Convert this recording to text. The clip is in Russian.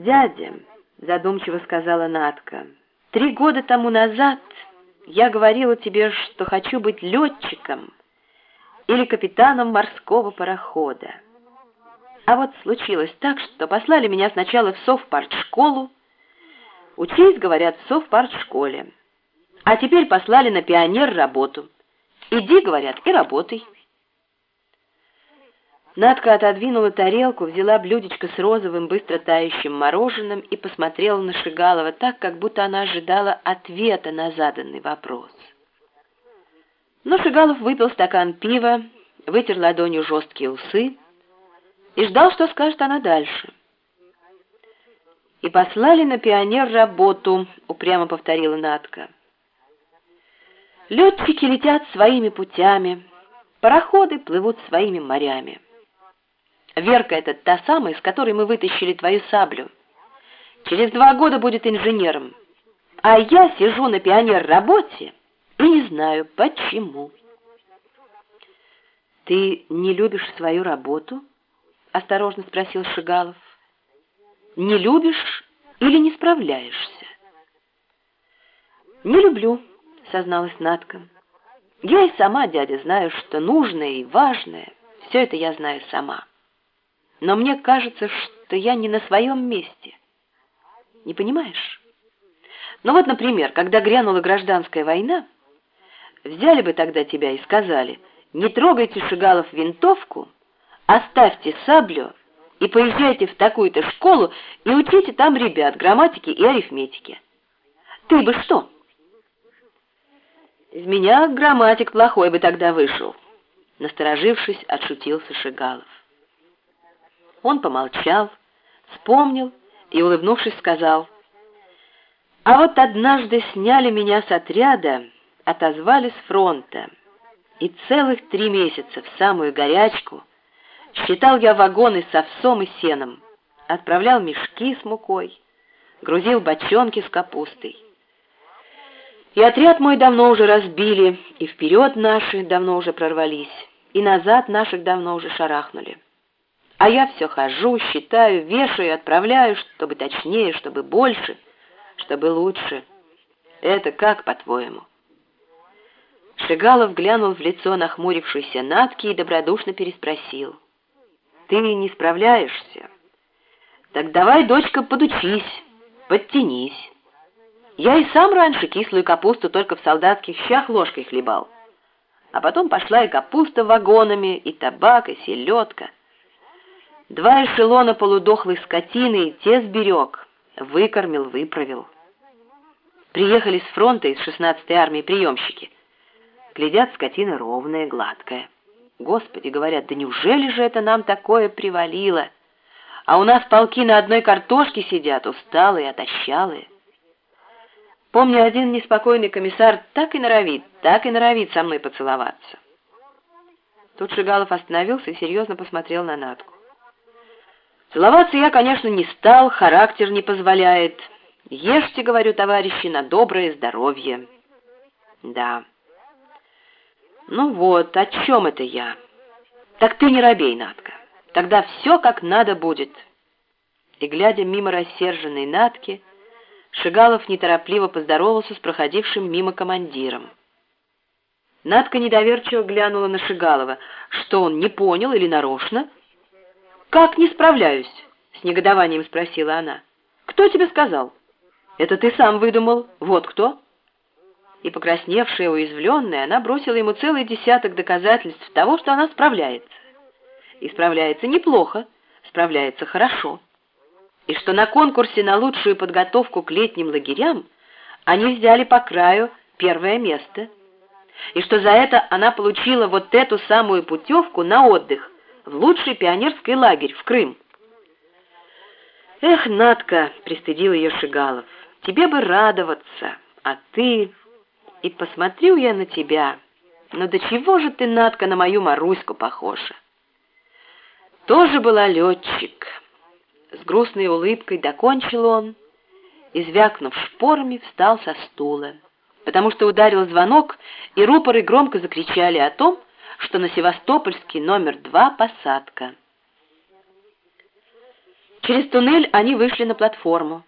«Дядя», — задумчиво сказала Натка, — «три года тому назад я говорила тебе, что хочу быть летчиком или капитаном морского парохода. А вот случилось так, что послали меня сначала в совпартшколу, учись, говорят, в совпартшколе, а теперь послали на пионер работу. Иди, говорят, и работай». Надка отодвинула тарелку, взяла блюдечко с розовым, быстро тающим мороженым и посмотрела на Шигалова так, как будто она ожидала ответа на заданный вопрос. Но Шигалов выпил стакан пива, вытер ладонью жесткие усы и ждал, что скажет она дальше. «И послали на пионер работу», — упрямо повторила Надка. «Летчики летят своими путями, пароходы плывут своими морями». Верка это та самая, с которой мы вытащили твою саблю. Через два года будет инженером. А я сижу на пионер-работе и не знаю, почему. «Ты не любишь свою работу?» — осторожно спросил Шигалов. «Не любишь или не справляешься?» «Не люблю», — созналась Надка. «Я и сама, дядя, знаю, что нужное и важное. Все это я знаю сама» но мне кажется, что я не на своем месте. Не понимаешь? Ну вот, например, когда грянула гражданская война, взяли бы тогда тебя и сказали, не трогайте Шигалов винтовку, оставьте саблю и поезжайте в такую-то школу и учите там ребят грамматики и арифметики. Ты бы что? Из меня грамматик плохой бы тогда вышел. Насторожившись, отшутился Шигалов. Он помолчал, вспомнил и, улыбнувшись, сказал, «А вот однажды сняли меня с отряда, отозвали с фронта, и целых три месяца в самую горячку считал я вагоны с овсом и сеном, отправлял мешки с мукой, грузил бочонки с капустой. И отряд мой давно уже разбили, и вперед наши давно уже прорвались, и назад наших давно уже шарахнули. А я все хожу, считаю, вешаю, отправляю, чтобы точнее, чтобы больше, чтобы лучше. Это как, по-твоему?» Шигалов глянул в лицо нахмурившейся Натки и добродушно переспросил. «Ты не справляешься? Так давай, дочка, подучись, подтянись. Я и сам раньше кислую капусту только в солдатских щах ложкой хлебал. А потом пошла и капуста вагонами, и табак, и селедка». Два эшелона полудохлой скотины, те сберег, выкормил, выправил. Приехали с фронта из 16-й армии приемщики. Глядят, скотина ровная, гладкая. Господи, говорят, да неужели же это нам такое привалило? А у нас полки на одной картошке сидят, усталые, отощалые. Помню, один неспокойный комиссар так и норовит, так и норовит со мной поцеловаться. Тут Шигалов остановился и серьезно посмотрел на Натку. Целоваться я, конечно, не стал, характер не позволяет. Ешьте, говорю, товарищи, на доброе здоровье. Да. Ну вот, о чем это я? Так ты не робей, Натка. Тогда все как надо будет. И, глядя мимо рассерженной Натки, Шигалов неторопливо поздоровался с проходившим мимо командиром. Надка недоверчиво глянула на Шигалова. Что он, не понял или нарочно? «Как не справляюсь?» — с негодованием спросила она. «Кто тебе сказал?» «Это ты сам выдумал. Вот кто». И покрасневшая, уязвленная, она бросила ему целый десяток доказательств того, что она справляется. И справляется неплохо, справляется хорошо. И что на конкурсе на лучшую подготовку к летним лагерям они взяли по краю первое место. И что за это она получила вот эту самую путевку на отдых в лучший пионерский лагерь в Крым. «Эх, Надка!» — пристыдил ее Шигалов. «Тебе бы радоваться, а ты...» И посмотрю я на тебя. Но до чего же ты, Надка, на мою Маруську похожа? Тоже была летчик. С грустной улыбкой докончил он и, звякнув шпорами, встал со стула, потому что ударил звонок, и рупоры громко закричали о том, что на Севастопольский номер два посадка. Через туннель они вышли на платформу.